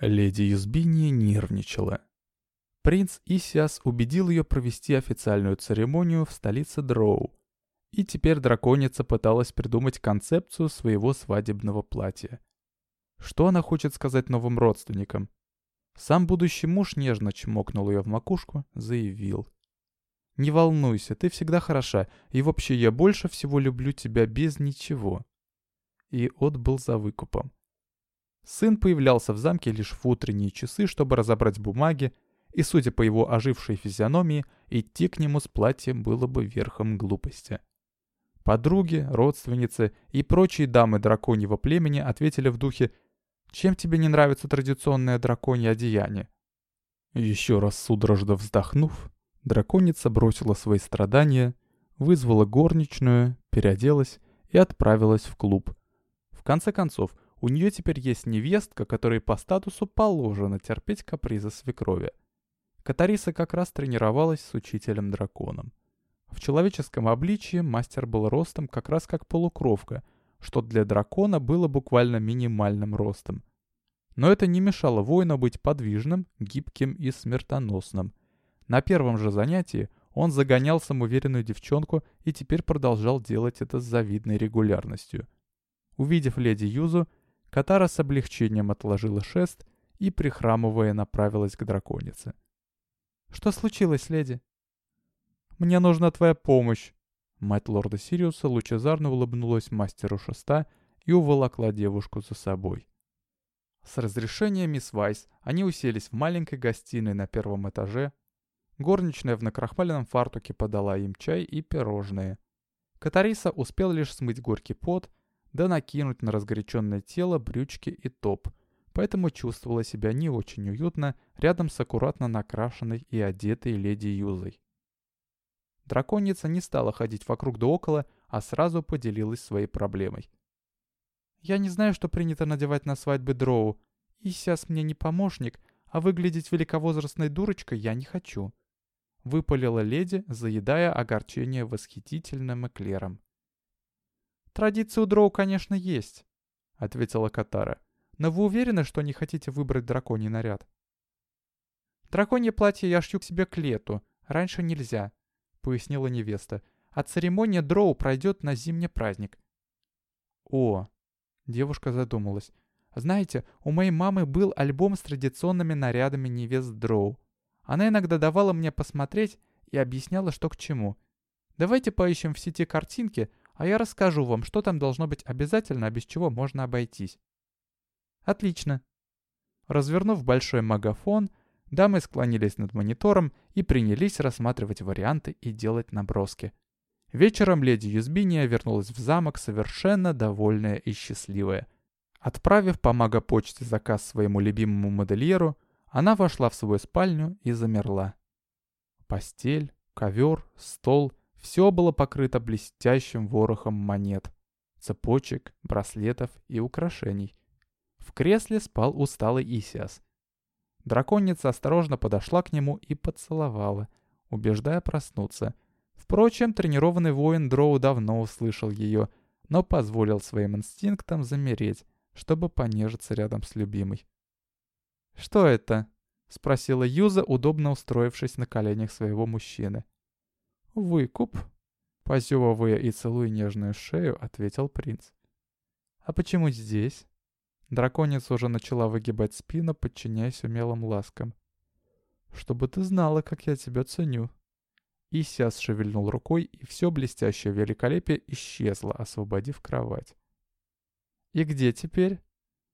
Леди Юзбини нервничала. Принц Исиас убедил ее провести официальную церемонию в столице Дроу. И теперь драконица пыталась придумать концепцию своего свадебного платья. Что она хочет сказать новым родственникам? Сам будущий муж нежно чмокнул ее в макушку, заявил. «Не волнуйся, ты всегда хороша, и вообще я больше всего люблю тебя без ничего». И отбыл за выкупом. Сын появлялся в замке лишь в утренние часы, чтобы разобрать бумаги, и, судя по его ожившей физиономии, идти к нему с платьем было бы верхом глупости. Подруги, родственницы и прочие дамы драконьего племени ответили в духе «Чем тебе не нравится традиционное драконье одеяние?» Еще раз судорожно вздохнув, драконица бросила свои страдания, вызвала горничную, переоделась и отправилась в клуб. В конце концов, у нее теперь есть невестка, которой по статусу положено терпеть капризы свекрови. Катариса как раз тренировалась с учителем-драконом. В человеческом обличии мастер был ростом как раз как полукровка, что для дракона было буквально минимальным ростом. Но это не мешало воину быть подвижным, гибким и смертоносным. На первом же занятии он загонял самоуверенную девчонку и теперь продолжал делать это с завидной регулярностью. Увидев леди Юзу, Катара с облегчением отложила шест и, прихрамывая, направилась к драконице. «Что случилось, леди?» «Мне нужна твоя помощь!» Мать лорда Сириуса лучезарно улыбнулась мастеру шеста и уволокла девушку за собой. С разрешения мисс Вайс они уселись в маленькой гостиной на первом этаже. Горничная в накрахмаленном фартуке подала им чай и пирожные. Катариса успел лишь смыть горький пот да накинуть на разгоряченное тело брючки и топ, поэтому чувствовала себя не очень уютно рядом с аккуратно накрашенной и одетой леди Юзой. Драконица не стала ходить вокруг да около, а сразу поделилась своей проблемой. «Я не знаю, что принято надевать на свадьбы дроу. И сейчас мне не помощник, а выглядеть великовозрастной дурочкой я не хочу», — выпалила леди, заедая огорчение восхитительным эклером. «Традиции у дроу, конечно, есть», — ответила Катара. «Но вы уверены, что не хотите выбрать драконий наряд?» «Драконье платье я шью к себе к лету. Раньше нельзя», — пояснила невеста. «А церемония дроу пройдет на зимний праздник». «О!» — девушка задумалась. «Знаете, у моей мамы был альбом с традиционными нарядами невест дроу. Она иногда давала мне посмотреть и объясняла, что к чему. Давайте поищем в сети картинки, а я расскажу вам, что там должно быть обязательно, а без чего можно обойтись. Отлично. Развернув большой магафон, дамы склонились над монитором и принялись рассматривать варианты и делать наброски. Вечером леди Юзбиния вернулась в замок совершенно довольная и счастливая. Отправив по магопочте заказ своему любимому модельеру, она вошла в свою спальню и замерла. Постель, ковер, стол все было покрыто блестящим ворохом монет, цепочек, браслетов и украшений. В кресле спал усталый Исиас. Драконица осторожно подошла к нему и поцеловала, убеждая проснуться. Впрочем, тренированный воин Дроу давно услышал ее, но позволил своим инстинктам замереть, чтобы понежиться рядом с любимой. «Что это?» — спросила Юза, удобно устроившись на коленях своего мужчины. «Выкуп», — позевывая и целуя нежную шею, ответил принц. «А почему здесь?» Драконица уже начала выгибать спину, подчиняясь умелым ласкам. «Чтобы ты знала, как я тебя ценю». Исиас шевельнул рукой, и все блестящее великолепие исчезло, освободив кровать. «И где теперь?»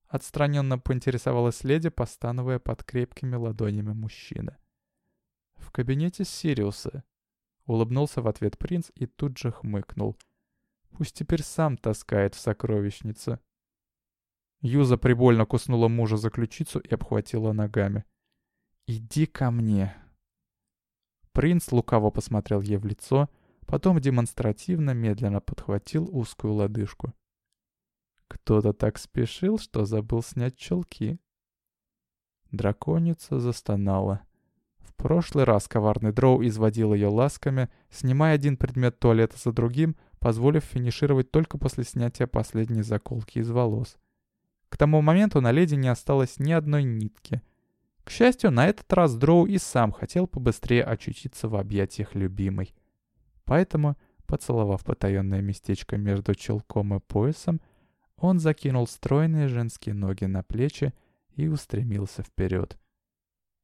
Отстраненно поинтересовалась леди, постановая под крепкими ладонями мужчины. «В кабинете Сириуса», Улыбнулся в ответ принц и тут же хмыкнул. Пусть теперь сам таскает в сокровищницу. Юза прибольно куснула мужа за ключицу и обхватила ногами. «Иди ко мне!» Принц лукаво посмотрел ей в лицо, потом демонстративно медленно подхватил узкую лодыжку. Кто-то так спешил, что забыл снять челки. Драконица застонала. Прошлый раз коварный дроу изводил ее ласками, снимая один предмет туалета за другим, позволив финишировать только после снятия последней заколки из волос. К тому моменту на леди не осталось ни одной нитки. К счастью, на этот раз Дроу и сам хотел побыстрее очутиться в объятиях любимой. Поэтому, поцеловав потаенное местечко между челком и поясом, он закинул стройные женские ноги на плечи и устремился вперед.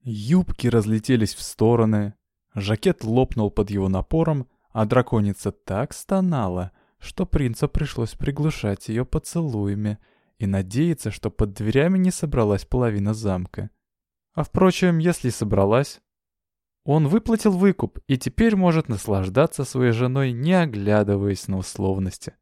Юбки разлетелись в стороны, жакет лопнул под его напором, а драконица так стонала, что принцу пришлось приглушать ее поцелуями и надеяться, что под дверями не собралась половина замка. А впрочем, если собралась... Он выплатил выкуп и теперь может наслаждаться своей женой, не оглядываясь на условности.